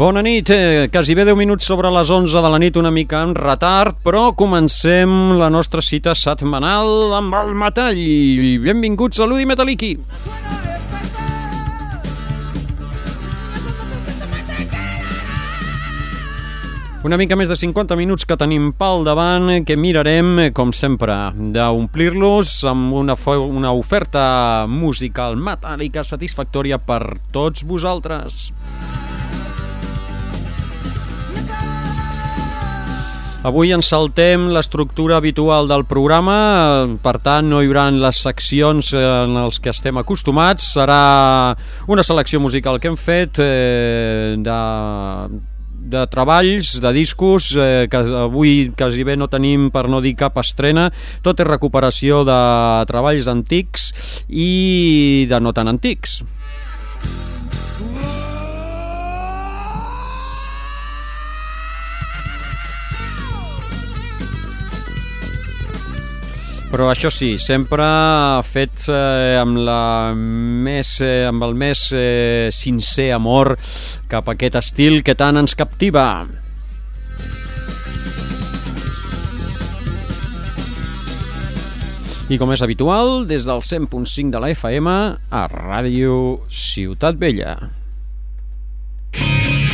Bona nit, eh, quasi bé 10 minuts sobre les 11 de la nit, una mica en retard, però comencem la nostra cita setmanal amb el metall. Benvinguts a l'Udi Metalliqui. suena es metal Y esas tantas que tu mente quedará Una mica més de 50 minuts que tenim pel davant, que mirarem, com sempre, d'omplir-los amb una, una oferta musical metàl·lica satisfactòria per tots vosaltres. Avui ens saltem l'estructura habitual del programa, per tant no hi haurà les seccions en els que estem acostumats, serà una selecció musical que hem fet eh, de, de treballs, de discos, eh, que avui quasi bé no tenim per no dir cap estrena, tot és recuperació de treballs antics i de no tan antics. Però això sí, sempre fet eh, amb, la més, eh, amb el més eh, sincer amor cap a aquest estil que tant ens captiva. I com és habitual, des del 100.5 de la FM a Ràdio Ciutat Vella. From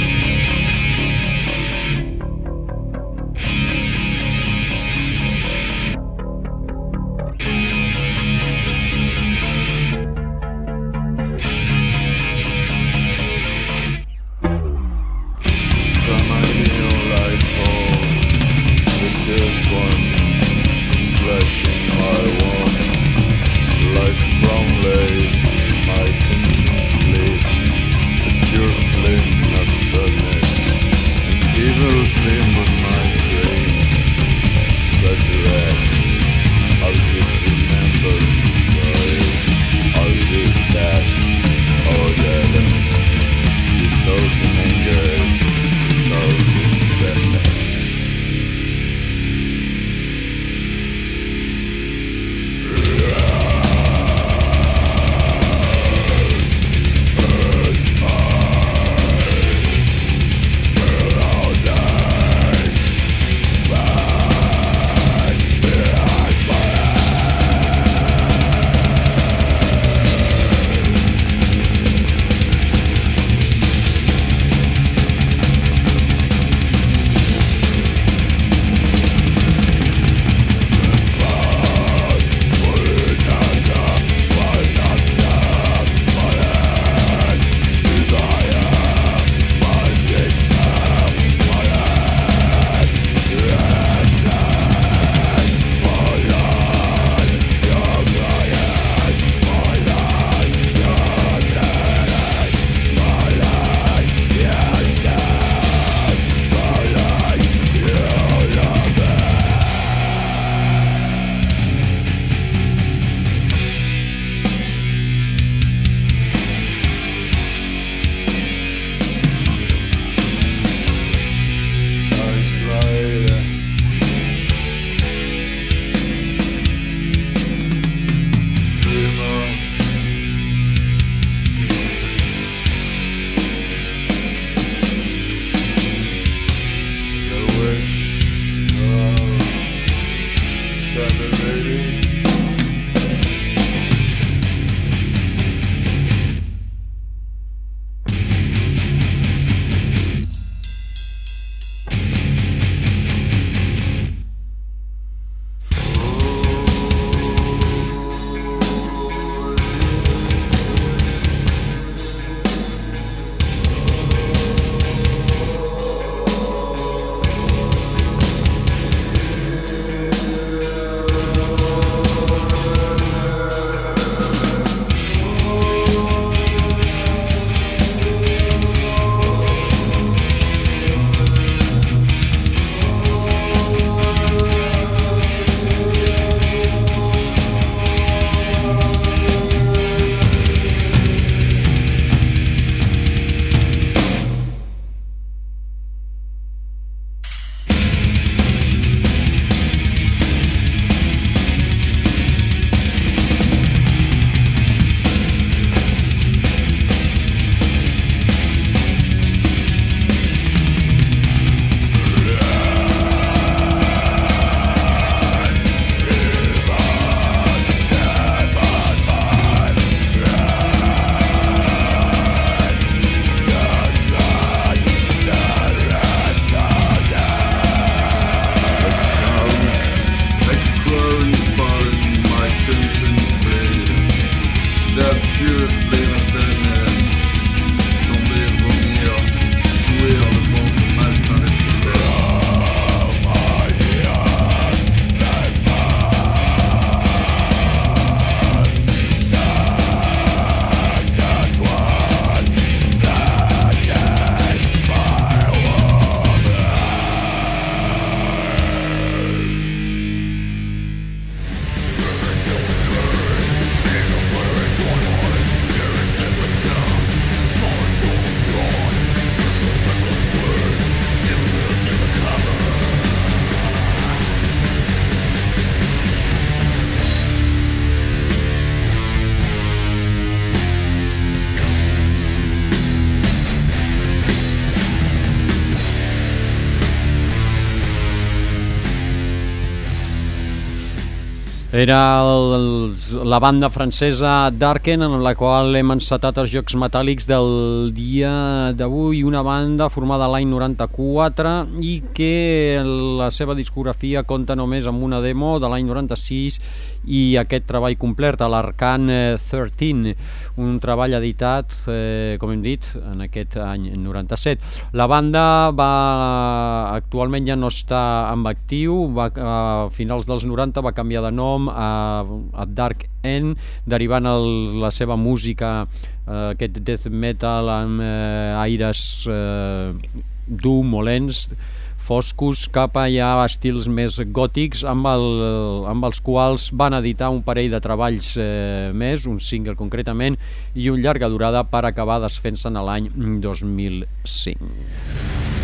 Era el, la banda francesa Darken, en la qual hem encetat els Jocs Metàl·lics del dia d'avui, una banda formada l'any 94 i que la seva discografia compta només amb una demo de l'any 96 i aquest treball complet, l'Arcan 13, un treball editat, eh, com hem dit, en aquest any 97. La banda va actualment ja no està en actiu, va, a finals dels 90 va canviar de nom a, a Dark End, derivant el, la seva música, eh, aquest death metal amb eh, aires eh, dur, molents, foscos cap a estils més gòtics amb, el, amb els quals van editar un parell de treballs eh, més, un single concretament i un llarga durada per acabar desfent-se'n l'any 2005.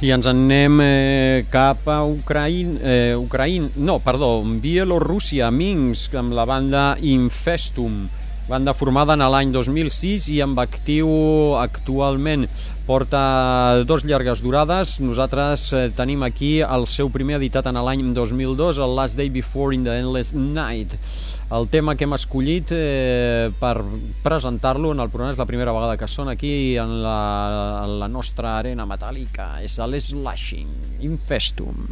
I ens en anem eh, cap a Ucraïn, eh, Ucraïn, no, perdó, Bielorússia, Minsk, amb la banda Infestum, banda formada en l'any 2006 i amb actiu actualment. Porta dos llargues durades. Nosaltres eh, tenim aquí el seu primer editat en l'any 2002 el Last Day Before in the Endless Night el tema que hem escollit eh, per presentar-lo en el programa és la primera vegada que són aquí en la, en la nostra arena metàl·lica. És l'Slashing Infestum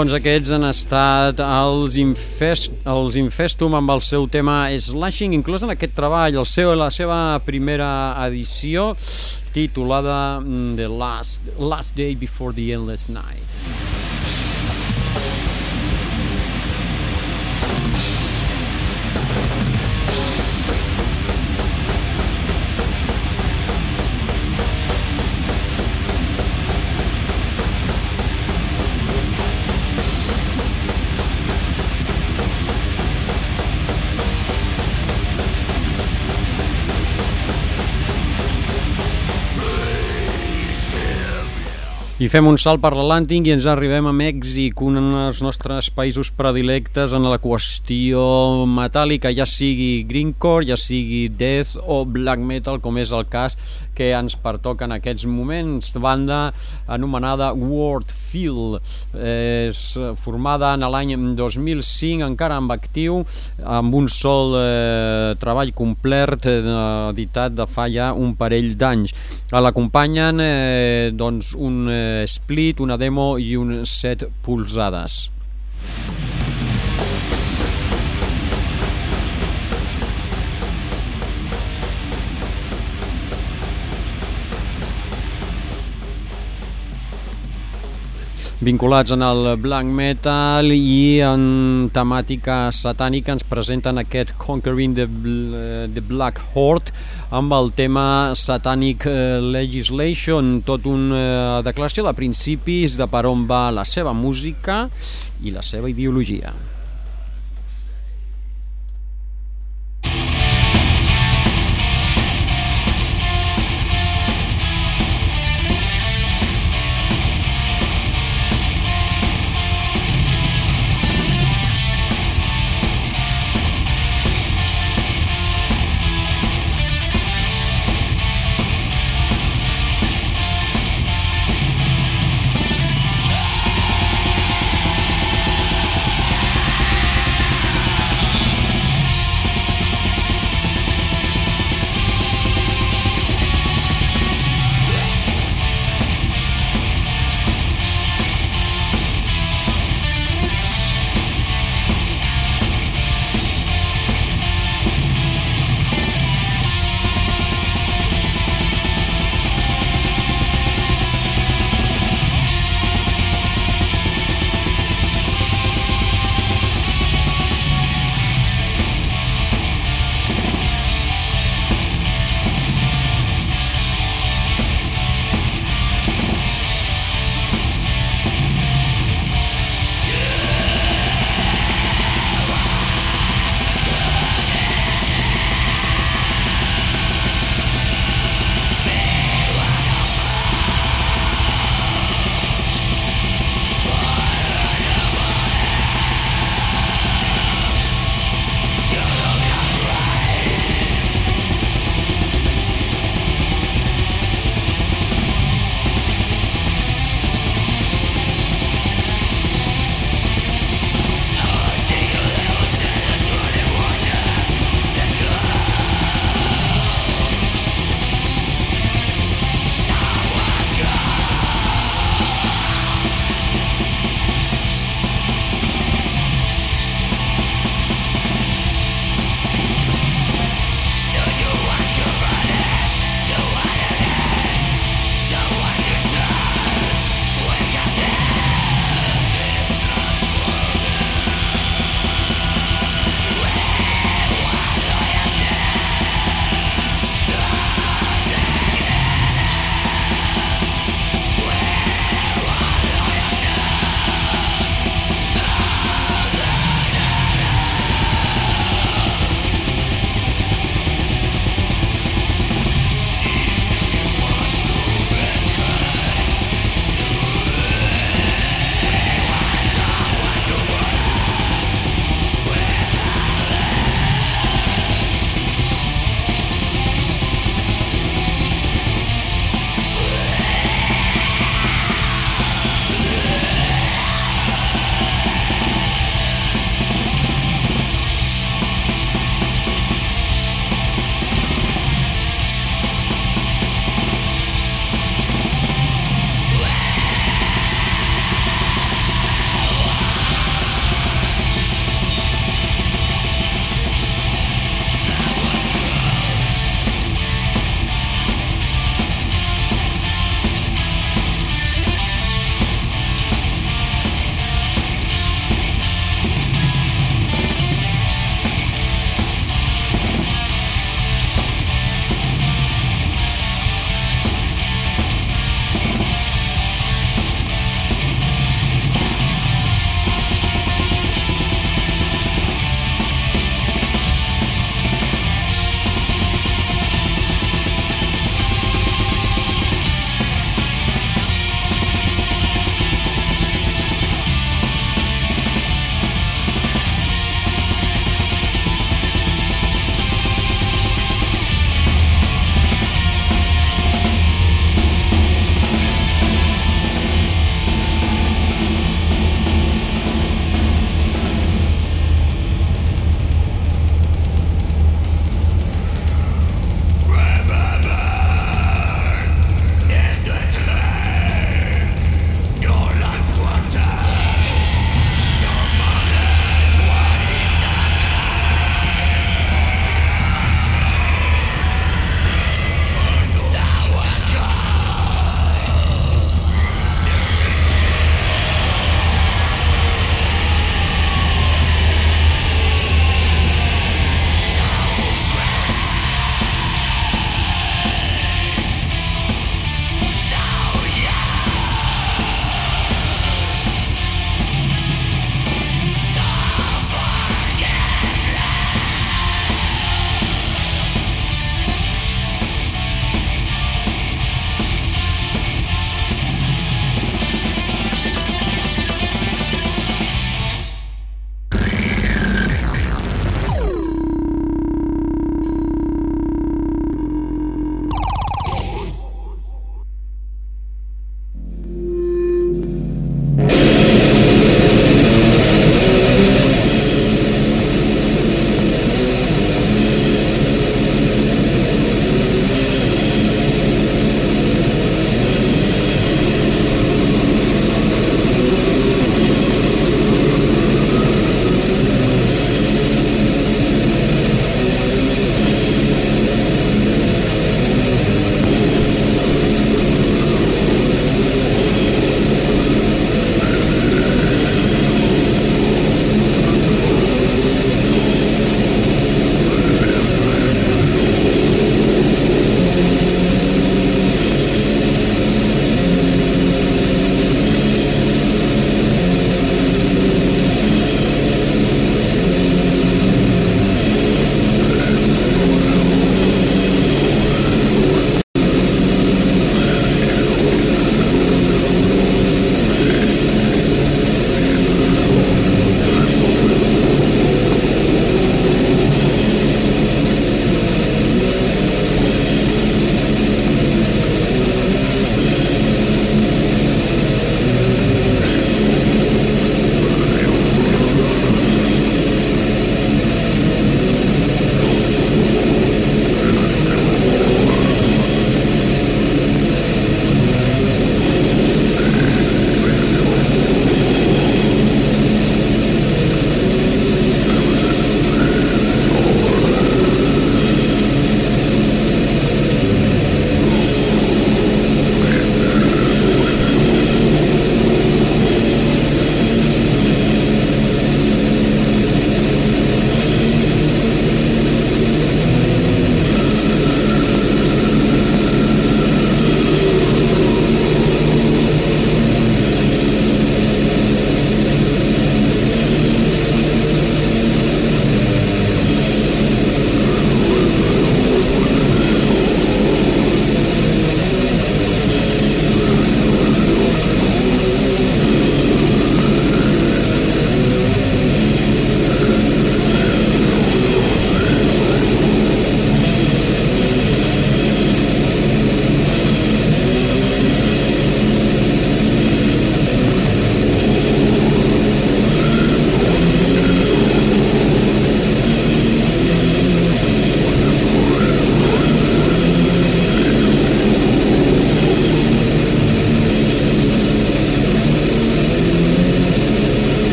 Doncs aquests han estat els, Infest, els Infestum amb el seu tema Slashing, inclòs en aquest treball, el seu, la seva primera edició, titulada mm, The Last, Last Day Before the Endless Night. I fem un salt per l'Atlàntic i ens arribem a Mèxic, un dels nostres països predilectes en la qüestió metàl·lica, ja sigui greencore, ja sigui death o black metal, com és el cas que ens pertoca en aquests moments. Banda anomenada World Feel, és formada en l'any 2005, encara amb actiu, amb un sol eh, treball complet eh, editat de fa ja un parell d'anys. L'acompanyen eh, doncs un eh, split, una demo i un set polzades. Vinculats en el black metal i en temàtica satànica ens presenten aquest Conquering the, the Black Horde amb el tema Satanic eh, Legislation, tot una eh, declaració de principis de per on va la seva música i la seva ideologia.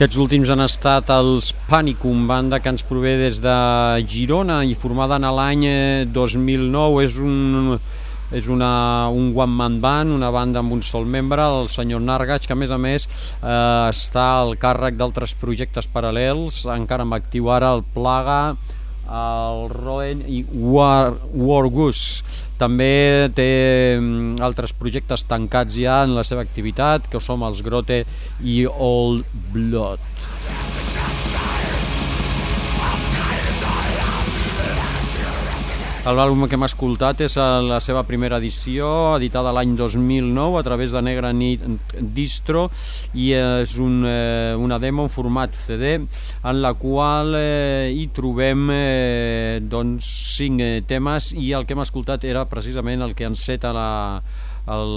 Aquests últims han estat els Panicum, banda que ens prové des de Girona i formada en l'any eh, 2009. És un, és una, un one man band, una banda amb un sol membre, el senyor Nargach, que a més a més eh, està al càrrec d'altres projectes paral·lels, encara amb actiu ara el Plaga, el Roen i War, War Goose. També té mm, altres projectes tancats ja en la seva activitat, que som els Grote i Old Blood. L'àlbum que hem escoltat és a la seva primera edició, editada l'any 2009 a través de Negra Nit Distro i és un, eh, una demo en format CD en la qual eh, hi trobem eh, doncs, cinc eh, temes i el que hem escoltat era precisament el que enceta la, el,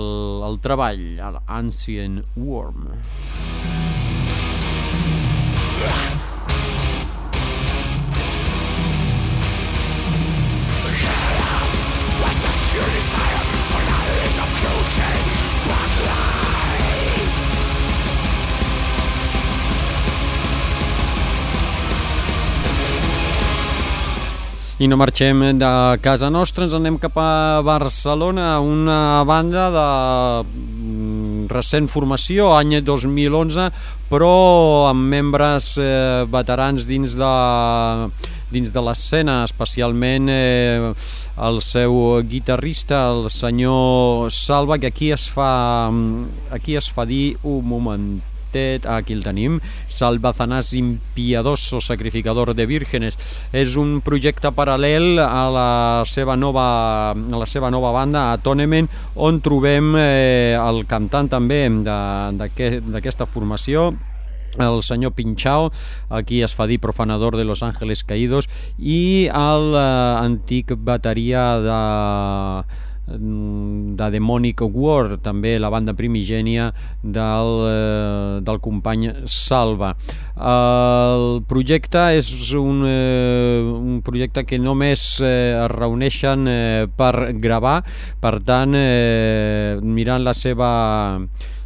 el treball, l'Ancient Worm. I no marxem de casa nostra, ens anem cap a Barcelona, una banda de mm, recent formació, any 2011, però amb membres eh, veterans dins de dins de l'escena, especialment eh, el seu guitarrista, el senyor Salva, que aquí es fa, aquí es fa dir un momentet, aquí el tenim, Salvazanásim Piadoso, Sacrificador de Vírgenes. És un projecte paral·lel a la seva nova, a la seva nova banda, Atonement, on trobem eh, el cantant també d'aquesta formació, el senyor Pinchao, aquí es fa dir profanador de Los Ángeles Caídos, i l'antic eh, bateria de de Demonic War, també la banda primigènia del, eh, del company Salva. El projecte és un, eh, un projecte que només eh, es reuneixen eh, per gravar, per tant, eh, mirant la seva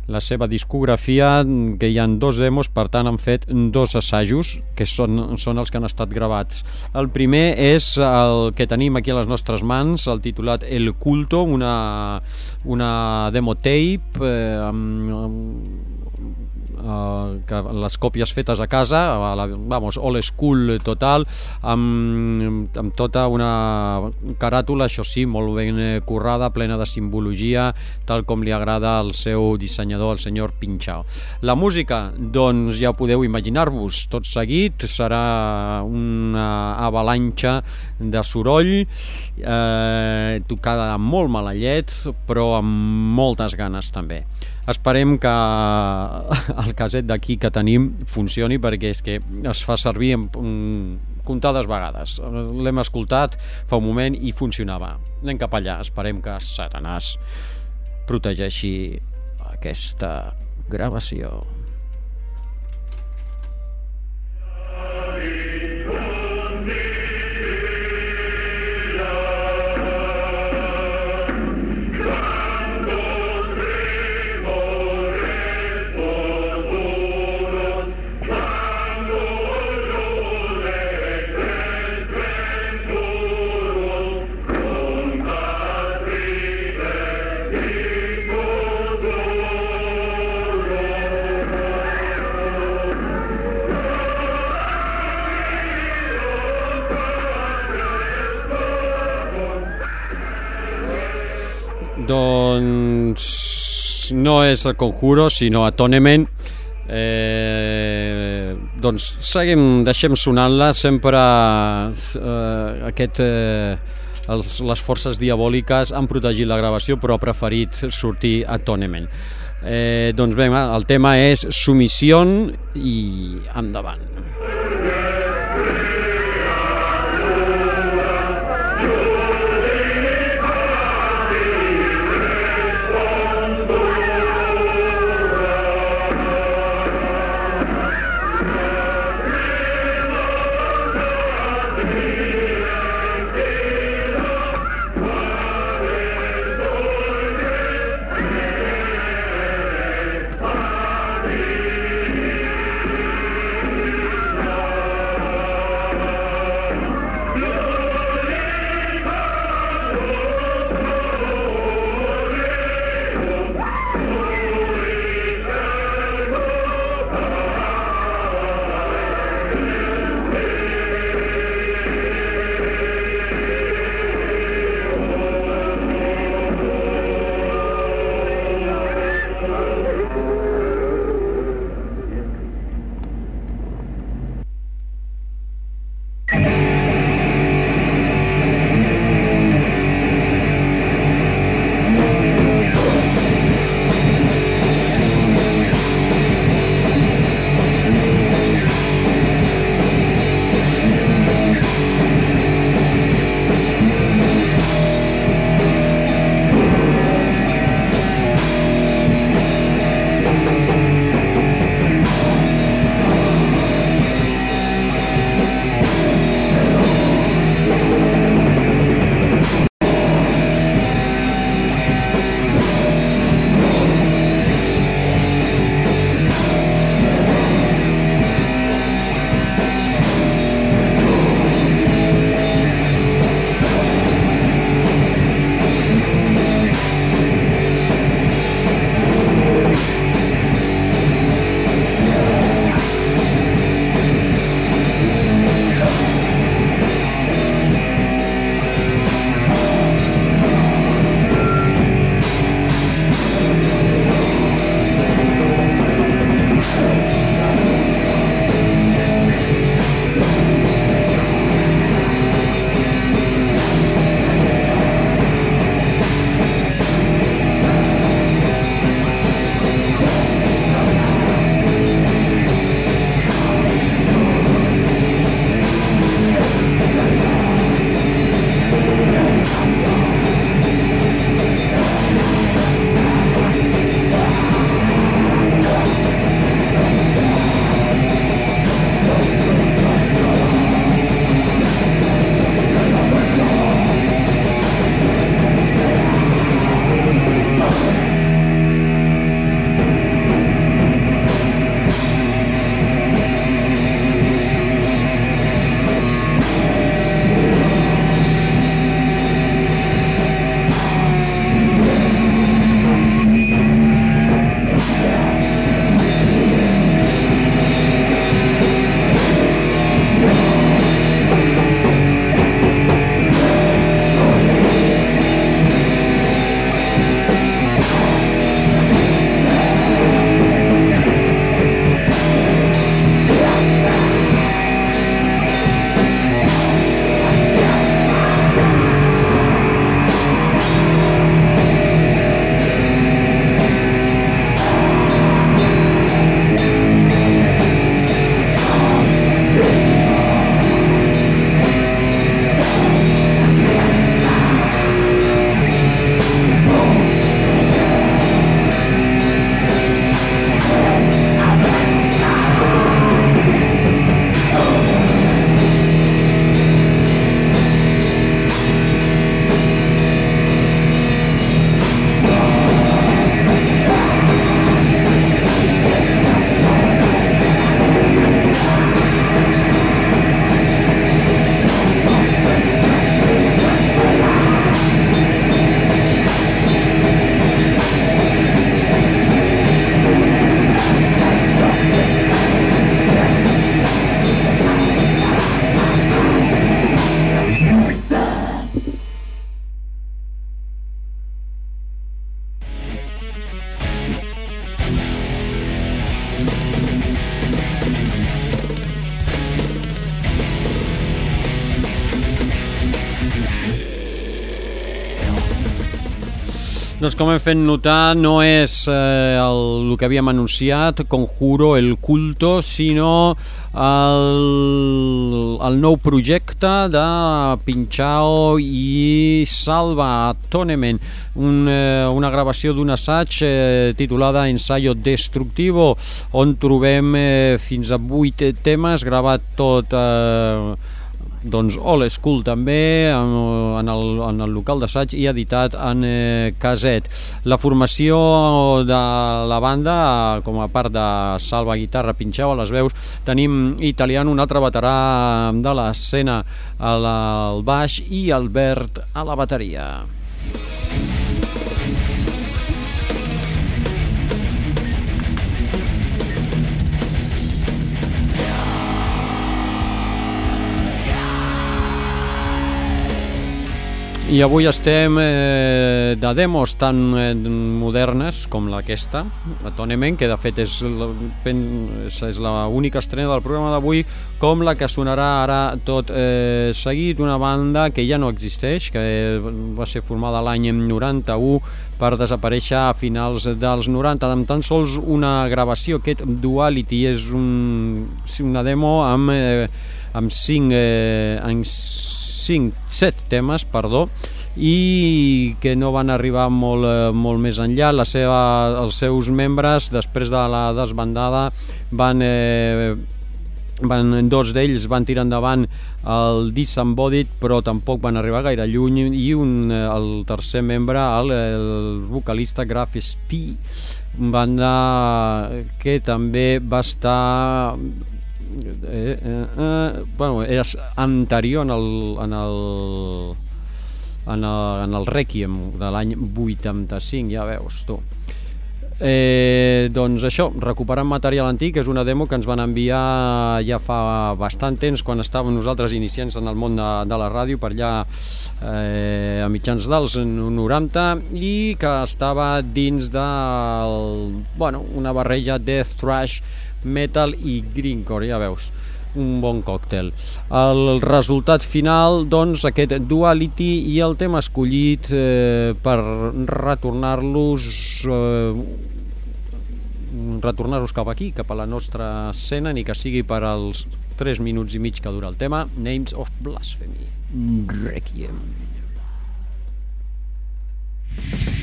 la seva discografia, que hi han dos demos, per tant han fet dos assajos, que són, són els que han estat gravats. El primer és el que tenim aquí a les nostres mans, el titulat El Culto, una, una demo tape eh, amb, amb eh, que les còpies fetes a casa, a la, vamos, old school total, amb, amb tota una caràtula, això sí, molt ben eh, currada, plena de simbologia, tal com li agrada al seu dissenyador, el senyor Pinchao. La música, doncs ja podeu imaginar-vos, tot seguit serà una avalanxa de soroll, eh, tocada amb molt mala llet, però amb moltes ganes també. Esperem que el caset d'aquí que tenim funcioni perquè és que es fa servir en, comptades vegades. L'hem escoltat fa un moment i funcionava. Anem cap allà. Esperem que Satanàs protegeixi aquesta gravació. Doncs no és el Conjuro, sinó Atonement. Eh, doncs seguim, deixem sonant-la sempre eh, aquest... Eh, els, les forces diabòliques han protegit la gravació però ha preferit sortir Atonement. Eh, doncs bé, el tema és Sumissió i endavant. Doncs com hem fet notar, no és eh, el, el que havíem anunciat, Conjuro, el culto, sinó el, el nou projecte de Pinchao i Salva Tonement, un, eh, una gravació d'un assaig eh, titulada Ensayo Destructivo, on trobem eh, fins a vuit temes, gravat tot... Eh, doncs All School també en, en, el, en el local d'assaig i editat en eh, caset. La formació de la banda com a part de salva guitarra, pinxeu a les veus tenim Italiano, un altre veterà de l'escena al baix i Albert a la bateria I avui estem eh, de demos tan eh, modernes com aquesta, Atonement, que de fet és, és, és l'única estrena del programa d'avui, com la que sonarà ara tot eh, seguit, una banda que ja no existeix, que va ser formada l'any 91 per desaparèixer a finals dels 90, amb tan sols una gravació, aquest Duality és un, una demo amb, eh, amb cinc, eh, amb 5, 7 temes, perdó, i que no van arribar molt, eh, molt més enllà. La seva, els seus membres, després de la desbandada, van... Eh, van, dos d'ells van tirar endavant el Disembodied però tampoc van arribar gaire lluny i un, eh, el tercer membre el, el vocalista Graf Spee banda que també va estar eh, eh, eh, bueno, era anterior en el, en el, en el, en el Requiem de l'any 85, ja veus tu. Eh, doncs això, recuperant material antic és una demo que ens van enviar ja fa bastant temps quan estàvem nosaltres iniciants en el món de, de la ràdio per allà eh, a mitjans dels 90 i que estava dins de bueno, una barreja death thrash metal i greencore, ja veus un bon còctel. El resultat final, doncs, aquest Duality i el tema escollit eh, per retornar-los eh, retornar-los cap aquí, cap a la nostra escena, ni que sigui per als 3 minuts i mig que dura el tema, Names of Blasphemy. Requiem. Desde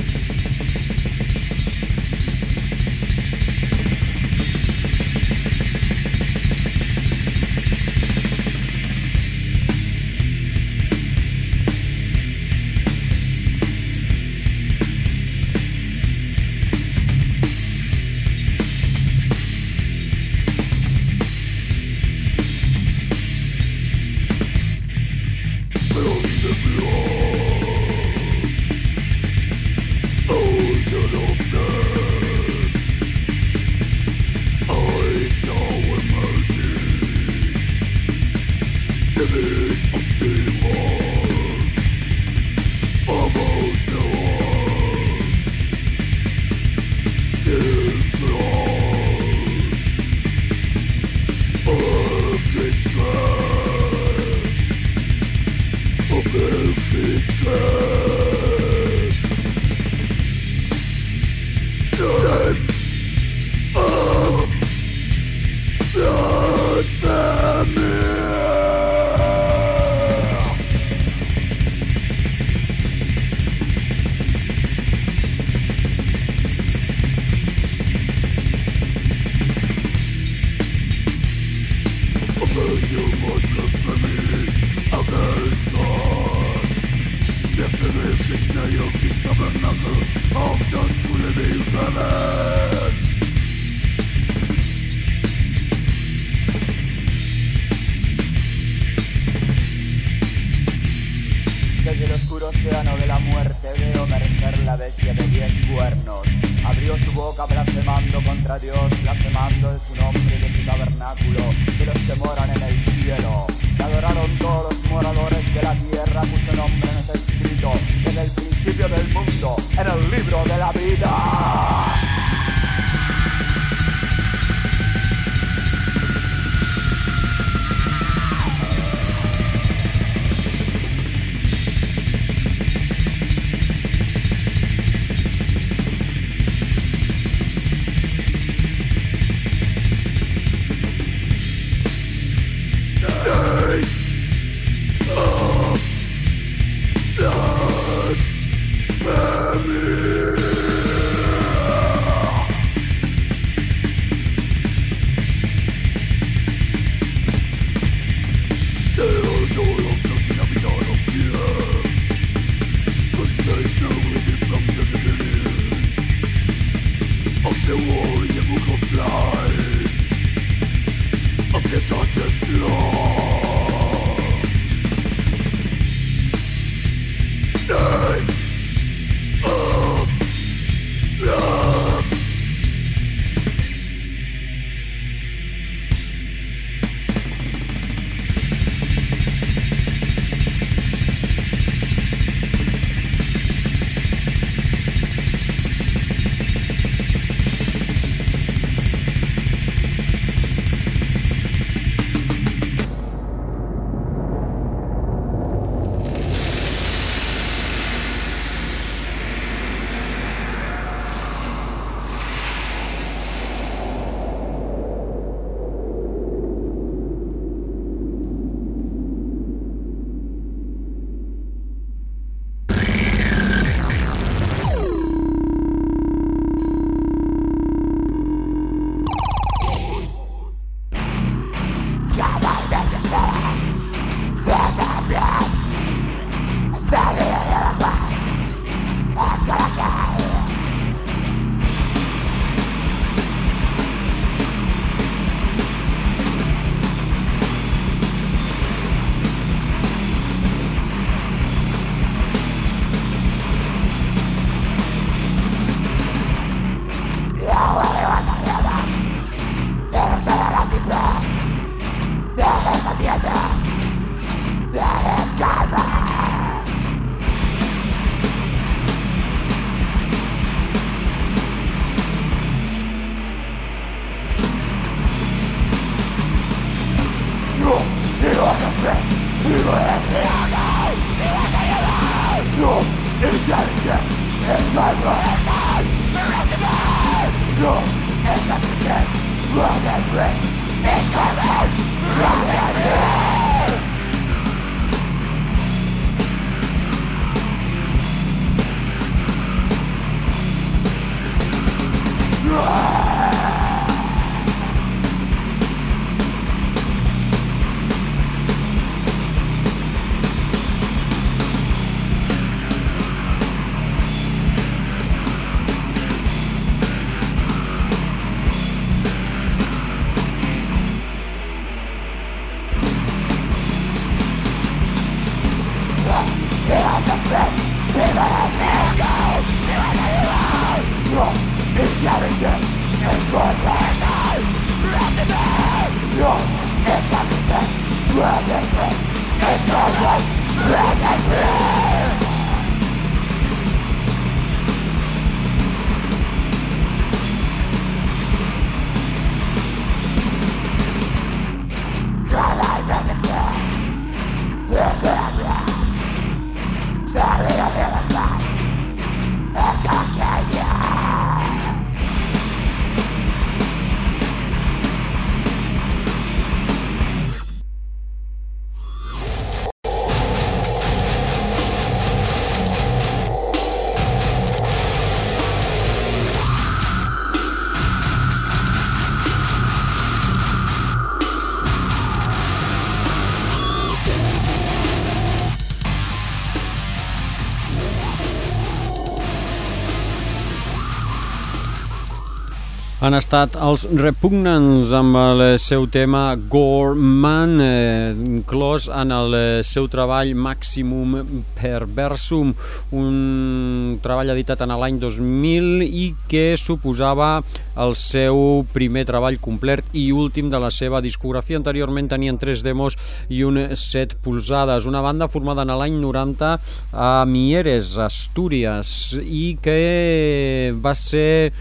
Han estat els Repugnants amb el seu tema Gorman, eh, inclòs en el seu treball Maximum Perversum, un treball editat en l'any 2000 i que suposava el seu primer treball complet i últim de la seva discografia. Anteriorment tenien tres demos i un set polsades. Una banda formada en l'any 90 a Mieres, Astúries, i que va ser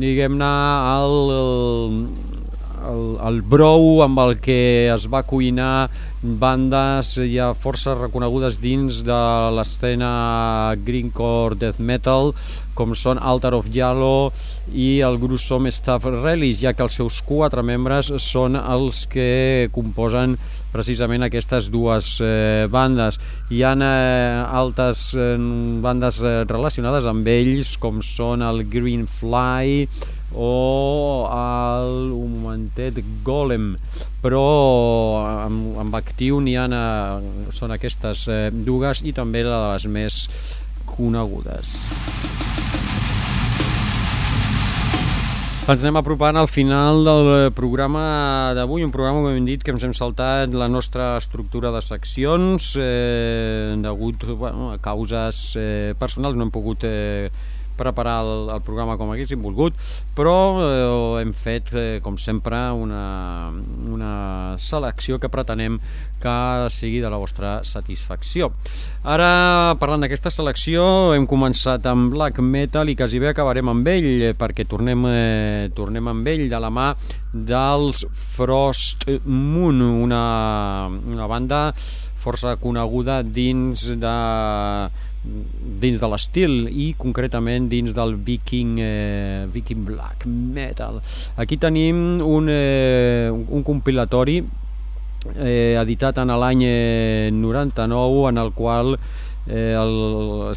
diguem-ne, el, el, el brou amb el que es va cuinar bandes ja força reconegudes dins de l'escena greencore death metal com són Altar of Yellow i el grusom Staff Relish ja que els seus quatre membres són els que composen precisament aquestes dues eh, bandes. Hi ha eh, altres eh, bandes eh, relacionades amb ells com són el Green Fly o el, momentet Golem però amb, amb actiu n'hi ha són aquestes eh, dues i també la de les més conegudes. Ens anem apropant al final del programa d'avui, un programa, com hem dit, que ens hem saltat la nostra estructura de seccions eh, degut bueno, a causes eh, personals, no hem pogut eh, preparar el, el programa com haguéssim volgut, però eh, hem fet, eh, com sempre, una, una selecció que pretenem que sigui de la vostra satisfacció. Ara, parlant d'aquesta selecció, hem començat amb black metal i quasi bé acabarem amb ell, eh, perquè tornem, eh, tornem amb ell de la mà dels Frost Moon, una, una banda força coneguda dins de dins de l'estil i concretament dins del Viking, eh, Viking Black Metal. Aquí tenim un, eh, un compilatori eh, editat en l'any 99 en el qual eh,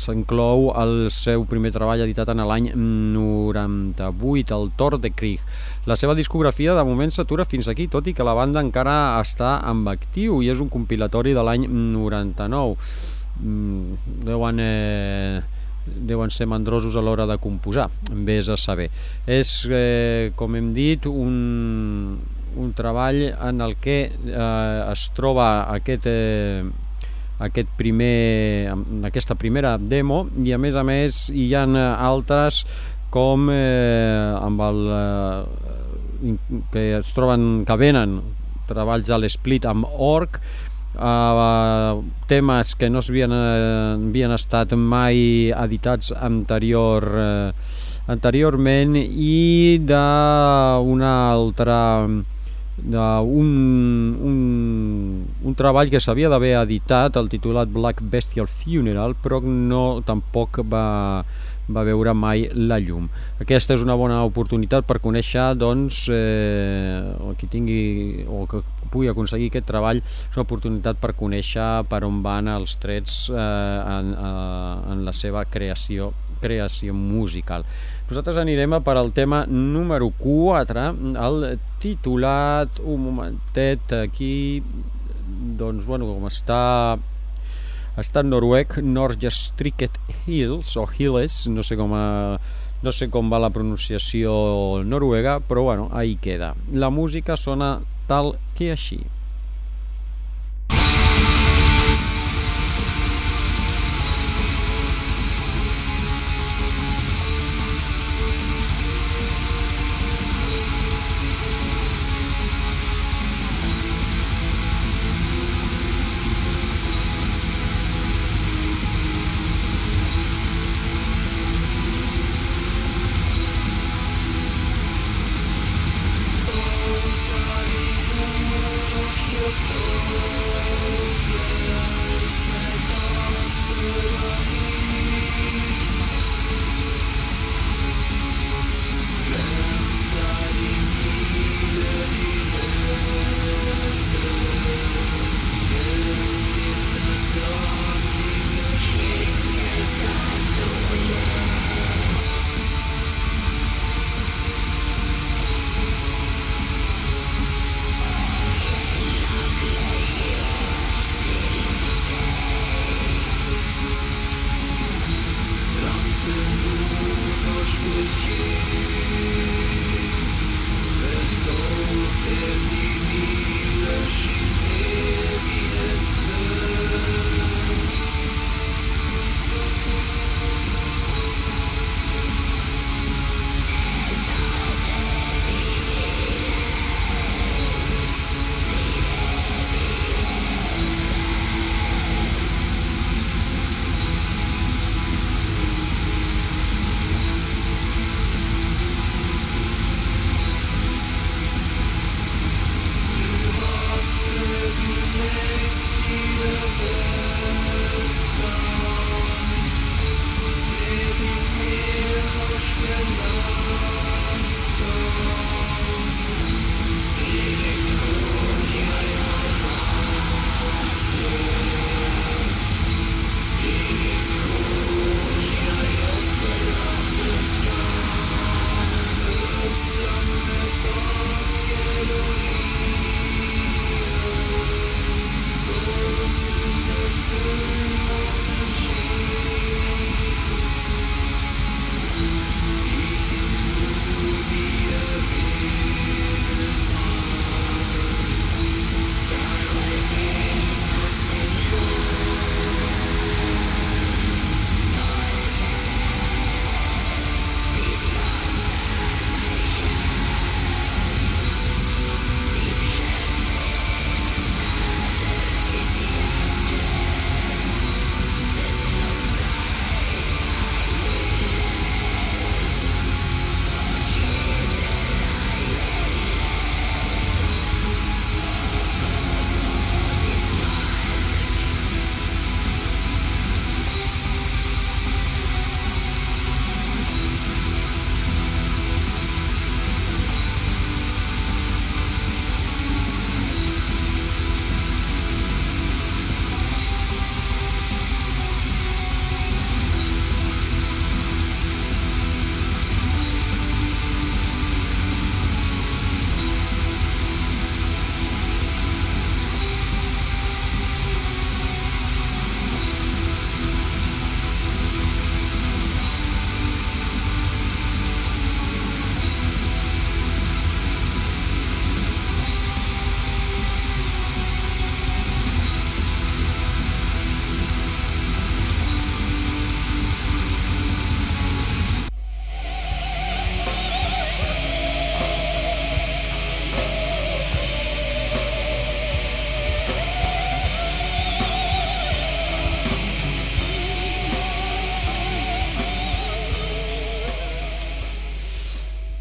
s'inclou el seu primer treball editat en l'any 98, el Tor de Krieg. La seva discografia de moment s'atura fins aquí, tot i que la banda encara està en actiu i és un compilatori de l'any 99 Mm, deuen, eh, deuen ser mandrosos a l'hora de composar, vés a saber. És, eh, com hem dit, un, un treball en el que eh, es troba aquest, eh, aquest primer, aquesta primera demo i a més a més hi ha altres com eh, amb el eh, que es troben que venen treballs a l'Split amb Orc uh, temes que no havien, uh, havien estat mai editats anterior, uh, anteriorment i d'una altra d'un un, un treball que s'havia d'haver editat, el titulat Black Bestial Funeral, però no tampoc va, va veure mai la llum. Aquesta és una bona oportunitat per conèixer doncs, eh, o qui tingui o que pugui aconseguir aquest treball és una oportunitat per conèixer per on van els trets eh, en, eh, en la seva creació creació musical. Nosaltres anirem a per al tema número 4, el titulat, un momentet aquí, doncs, bueno, com està està en noruec, Norgestriket Hills, o Hills, no sé com a, no sé com va la pronunciació noruega, però bueno, ahí queda. La música sona tal que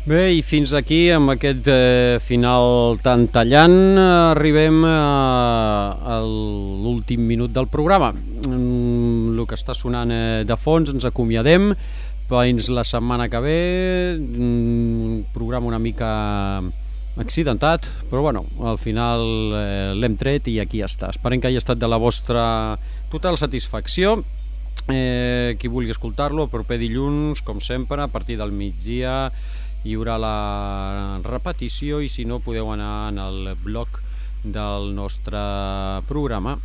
Bé, i fins aquí, amb aquest eh, final tan tallant, arribem a, a l'últim minut del programa. Mm, el que està sonant eh, de fons, ens acomiadem, fins la setmana que ve, mm, programa una mica accidentat, però bueno, al final eh, l'hem tret i aquí està. Esperem que hagi estat de la vostra total satisfacció. Eh, qui vulgui escoltar-lo, proper dilluns, com sempre, a partir del migdia, hi haurà la repetició i si no podeu anar en el blog del nostre programa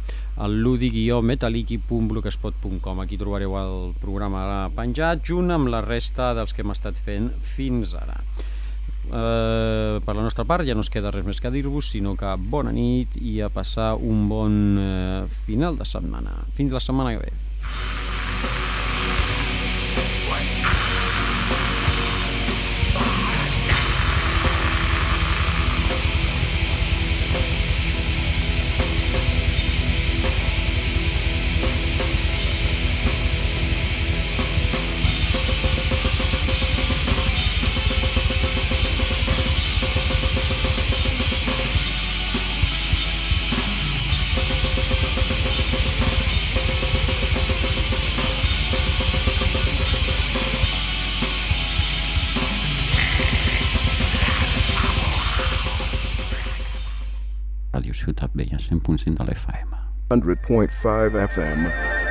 el ludi-metaliki.blogspot.com aquí trobareu el programa penjat junt amb la resta dels que hem estat fent fins ara. Eh, per la nostra part ja no es queda res més que dir-vos sinó que bona nit i a passar un bon eh, final de setmana. Fins la setmana que ve. Ràdio Ciutat Vella, 100.5 de l'FM. 100.5 FM.